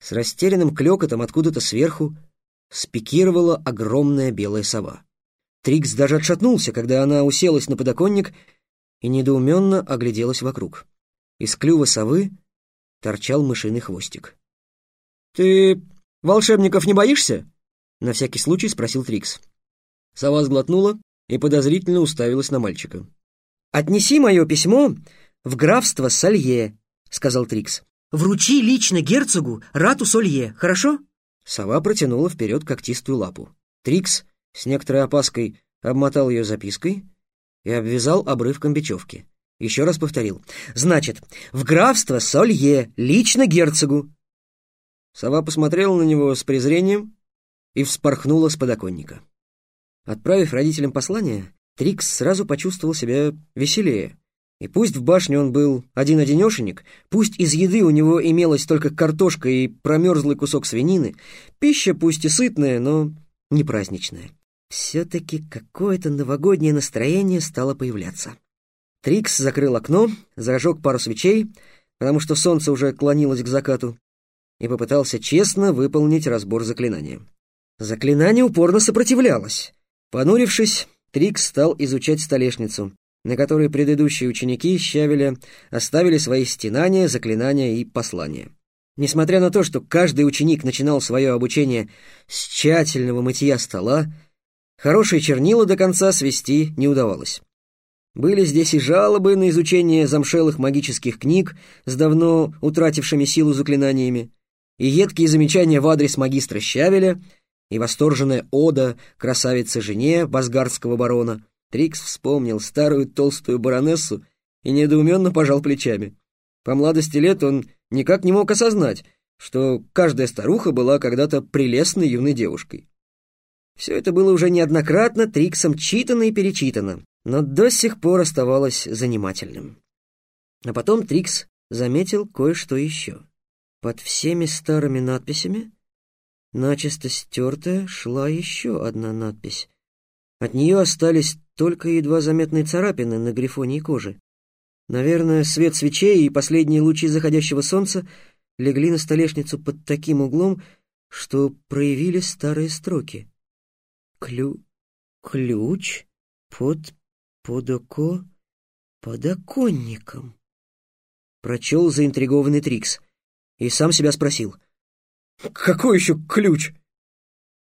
С растерянным клёкотом откуда-то сверху спикировала огромная белая сова. Трикс даже отшатнулся, когда она уселась на подоконник и недоуменно огляделась вокруг. Из клюва совы торчал мышиный хвостик. «Ты волшебников не боишься?» — на всякий случай спросил Трикс. Сова сглотнула и подозрительно уставилась на мальчика. «Отнеси мое письмо в графство Салье», — сказал Трикс. «Вручи лично герцогу Рату Солье, хорошо?» Сова протянула вперед когтистую лапу. Трикс с некоторой опаской обмотал ее запиской и обвязал обрывком бечевки. Еще раз повторил. «Значит, в графство Солье, лично герцогу!» Сова посмотрела на него с презрением и вспорхнула с подоконника. Отправив родителям послание, Трикс сразу почувствовал себя веселее. И пусть в башне он был один-одинешенек, пусть из еды у него имелась только картошка и промерзлый кусок свинины, пища пусть и сытная, но не праздничная. Все-таки какое-то новогоднее настроение стало появляться. Трикс закрыл окно, зажег пару свечей, потому что солнце уже клонилось к закату, и попытался честно выполнить разбор заклинания. Заклинание упорно сопротивлялось. Понурившись, Трикс стал изучать столешницу, на которой предыдущие ученики Щавеля оставили свои стенания, заклинания и послания. Несмотря на то, что каждый ученик начинал свое обучение с тщательного мытья стола, хорошие чернила до конца свести не удавалось. Были здесь и жалобы на изучение замшелых магических книг с давно утратившими силу заклинаниями, и едкие замечания в адрес магистра Щавеля, и восторженная ода красавице-жене базгардского барона. Трикс вспомнил старую толстую баронессу и недоуменно пожал плечами. По младости лет он никак не мог осознать, что каждая старуха была когда-то прелестной юной девушкой. Все это было уже неоднократно Триксом читано и перечитано, но до сих пор оставалось занимательным. А потом Трикс заметил кое-что еще. Под всеми старыми надписями начисто стертая шла еще одна надпись. От нее остались только едва заметные царапины на грифоне и коже. Наверное, свет свечей и последние лучи заходящего солнца легли на столешницу под таким углом, что проявили старые строки. Клю... ключ под подоко... подоконником. Прочел заинтригованный Трикс и сам себя спросил. «Какой еще ключ?»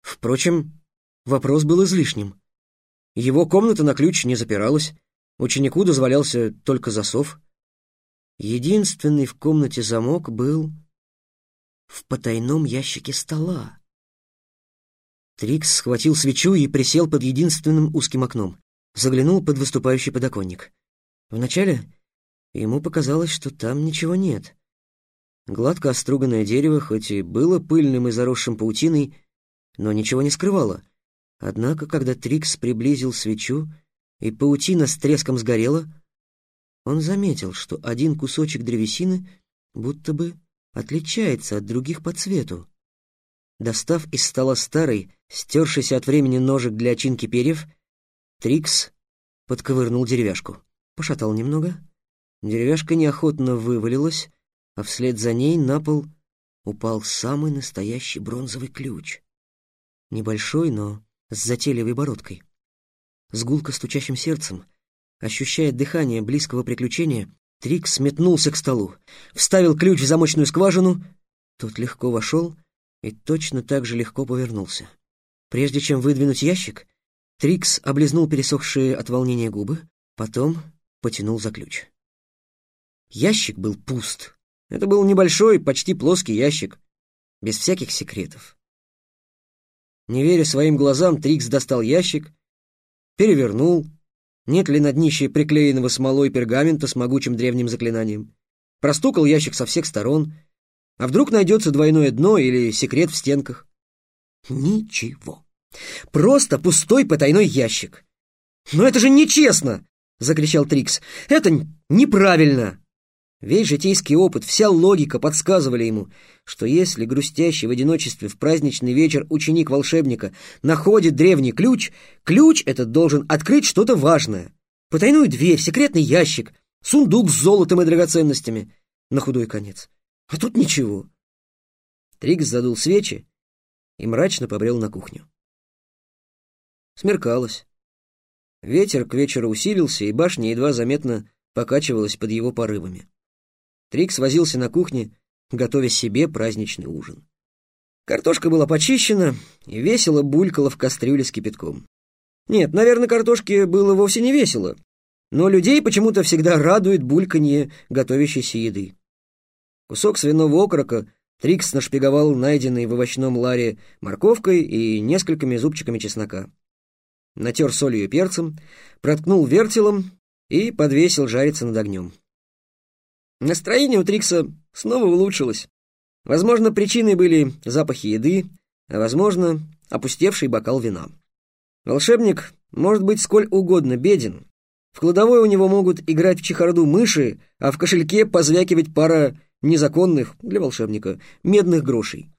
Впрочем, вопрос был излишним. Его комната на ключ не запиралась, ученику дозволялся только засов. Единственный в комнате замок был в потайном ящике стола. Трикс схватил свечу и присел под единственным узким окном заглянул под выступающий подоконник. Вначале ему показалось, что там ничего нет. Гладко оструганное дерево, хоть и было пыльным и заросшим паутиной, но ничего не скрывало. Однако, когда Трикс приблизил свечу, и паутина с треском сгорела, он заметил, что один кусочек древесины будто бы отличается от других по цвету. Достав из стола старый, стершийся от времени ножик для очинки перьев, Трикс подковырнул деревяшку, пошатал немного. Деревяшка неохотно вывалилась, а вслед за ней на пол упал самый настоящий бронзовый ключ. Небольшой, но с затейливой бородкой. С гулко стучащим сердцем, ощущая дыхание близкого приключения, Трикс метнулся к столу, вставил ключ в замочную скважину, тот легко вошел и точно так же легко повернулся. Прежде чем выдвинуть ящик, Трикс облизнул пересохшие от волнения губы, потом потянул за ключ. Ящик был пуст. Это был небольшой, почти плоский ящик, без всяких секретов. Не веря своим глазам, Трикс достал ящик, перевернул, нет ли на днище приклеенного смолой пергамента с могучим древним заклинанием. Простукал ящик со всех сторон. А вдруг найдется двойное дно или секрет в стенках? Ничего. Просто пустой потайной ящик. «Но это же нечестно!» — закричал Трикс. «Это неправильно!» Весь житейский опыт, вся логика подсказывали ему, что если грустящий в одиночестве в праздничный вечер ученик волшебника находит древний ключ, ключ этот должен открыть что-то важное. Потайную дверь, секретный ящик, сундук с золотом и драгоценностями. На худой конец. А тут ничего. Трикс задул свечи и мрачно побрел на кухню. Смеркалось. Ветер к вечеру усилился, и башня едва заметно покачивалась под его порывами. Трикс возился на кухне, готовя себе праздничный ужин. Картошка была почищена и весело булькала в кастрюле с кипятком. Нет, наверное, картошке было вовсе не весело, но людей почему-то всегда радует бульканье готовящейся еды. Кусок свиного окорока Трикс нашпиговал найденной в овощном ларе морковкой и несколькими зубчиками чеснока. Натер солью и перцем, проткнул вертелом и подвесил жариться над огнем. Настроение у Трикса снова улучшилось. Возможно, причиной были запахи еды, а, возможно, опустевший бокал вина. Волшебник может быть сколь угодно беден. В кладовой у него могут играть в чехарду мыши, а в кошельке позвякивать пара незаконных, для волшебника, медных грошей.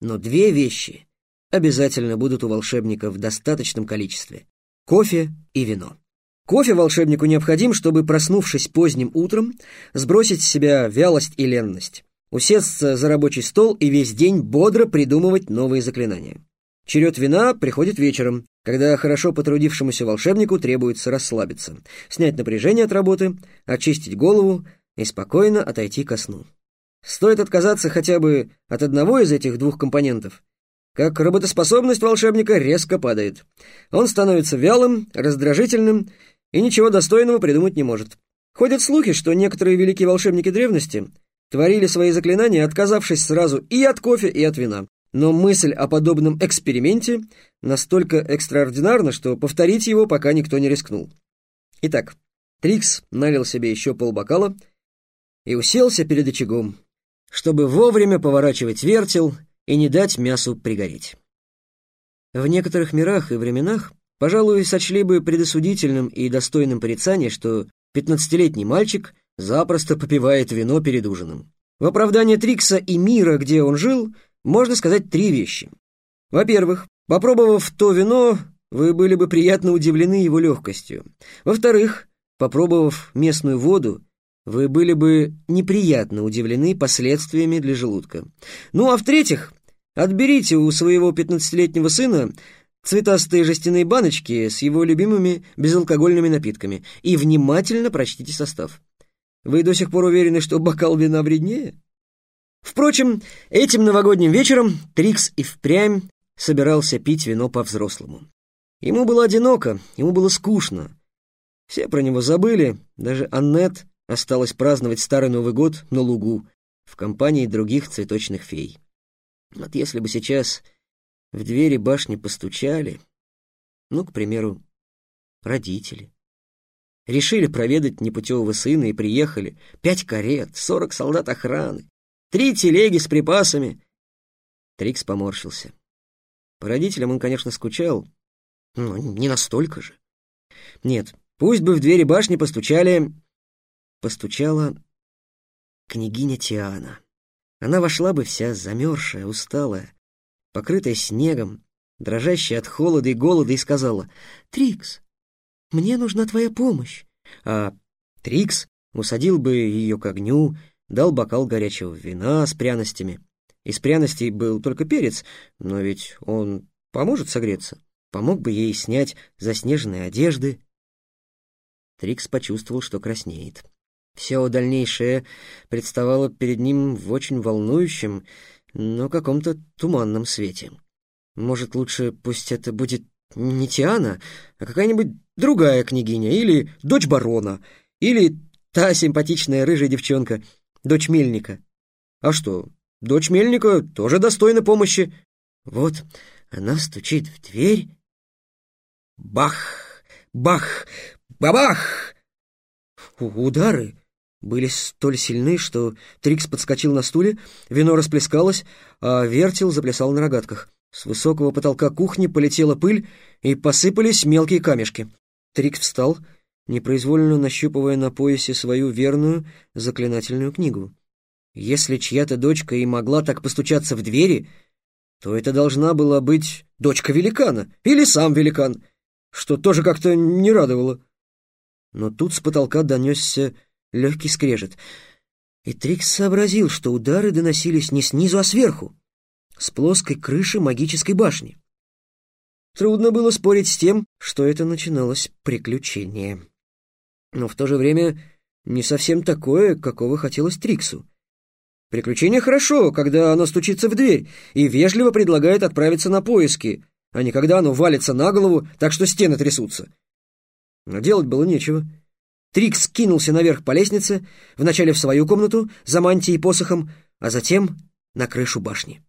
Но две вещи обязательно будут у волшебника в достаточном количестве — кофе и вино. Кофе волшебнику необходим, чтобы, проснувшись поздним утром, сбросить с себя вялость и ленность, усесться за рабочий стол и весь день бодро придумывать новые заклинания. Черед вина приходит вечером, когда хорошо потрудившемуся волшебнику требуется расслабиться, снять напряжение от работы, очистить голову и спокойно отойти ко сну. Стоит отказаться хотя бы от одного из этих двух компонентов, как работоспособность волшебника резко падает. Он становится вялым, раздражительным и ничего достойного придумать не может. Ходят слухи, что некоторые великие волшебники древности творили свои заклинания, отказавшись сразу и от кофе, и от вина. Но мысль о подобном эксперименте настолько экстраординарна, что повторить его пока никто не рискнул. Итак, Трикс налил себе еще полбокала и уселся перед очагом, чтобы вовремя поворачивать вертел и не дать мясу пригореть. В некоторых мирах и временах Пожалуй, сочли бы предосудительным и достойным порицания, что пятнадцатилетний мальчик запросто попивает вино перед ужином. В оправдание Трикса и мира, где он жил, можно сказать три вещи. Во-первых, попробовав то вино, вы были бы приятно удивлены его легкостью. Во-вторых, попробовав местную воду, вы были бы неприятно удивлены последствиями для желудка. Ну а в-третьих, отберите у своего пятнадцатилетнего сына цветастые жестяные баночки с его любимыми безалкогольными напитками и внимательно прочтите состав. Вы до сих пор уверены, что бокал вина вреднее? Впрочем, этим новогодним вечером Трикс и впрямь собирался пить вино по-взрослому. Ему было одиноко, ему было скучно. Все про него забыли, даже Аннет осталась праздновать Старый Новый год на лугу в компании других цветочных фей. Вот если бы сейчас в двери башни постучали, ну, к примеру, родители. Решили проведать непутевого сына и приехали. Пять карет, сорок солдат охраны, три телеги с припасами. Трикс поморщился. По родителям он, конечно, скучал, но не настолько же. Нет, пусть бы в двери башни постучали... Постучала княгиня Тиана. Она вошла бы вся замерзшая, усталая, покрытая снегом, дрожащая от холода и голода, и сказала «Трикс, мне нужна твоя помощь». А Трикс усадил бы ее к огню, дал бокал горячего вина с пряностями. Из пряностей был только перец, но ведь он поможет согреться, помог бы ей снять заснеженные одежды. Трикс почувствовал, что краснеет. Все дальнейшее представало перед ним в очень волнующем, но каком-то туманном свете. Может, лучше пусть это будет не Тиана, а какая-нибудь другая княгиня, или дочь барона, или та симпатичная рыжая девчонка, дочь мельника. А что, дочь мельника тоже достойна помощи. Вот она стучит в дверь. Бах! Бах! Бабах! Удары были столь сильны, что Трикс подскочил на стуле, вино расплескалось, а вертел заплясал на рогатках. С высокого потолка кухни полетела пыль, и посыпались мелкие камешки. Трикс встал, непроизвольно нащупывая на поясе свою верную заклинательную книгу. Если чья-то дочка и могла так постучаться в двери, то это должна была быть дочка великана или сам великан, что тоже как-то не радовало. Но тут с потолка донесся легкий скрежет. И Трикс сообразил, что удары доносились не снизу, а сверху. с плоской крыши магической башни. Трудно было спорить с тем, что это начиналось приключение. Но в то же время не совсем такое, какого хотелось Триксу. Приключение хорошо, когда оно стучится в дверь и вежливо предлагает отправиться на поиски, а не когда оно валится на голову, так что стены трясутся. Но делать было нечего. Трикс кинулся наверх по лестнице, вначале в свою комнату, за мантией и посохом, а затем на крышу башни.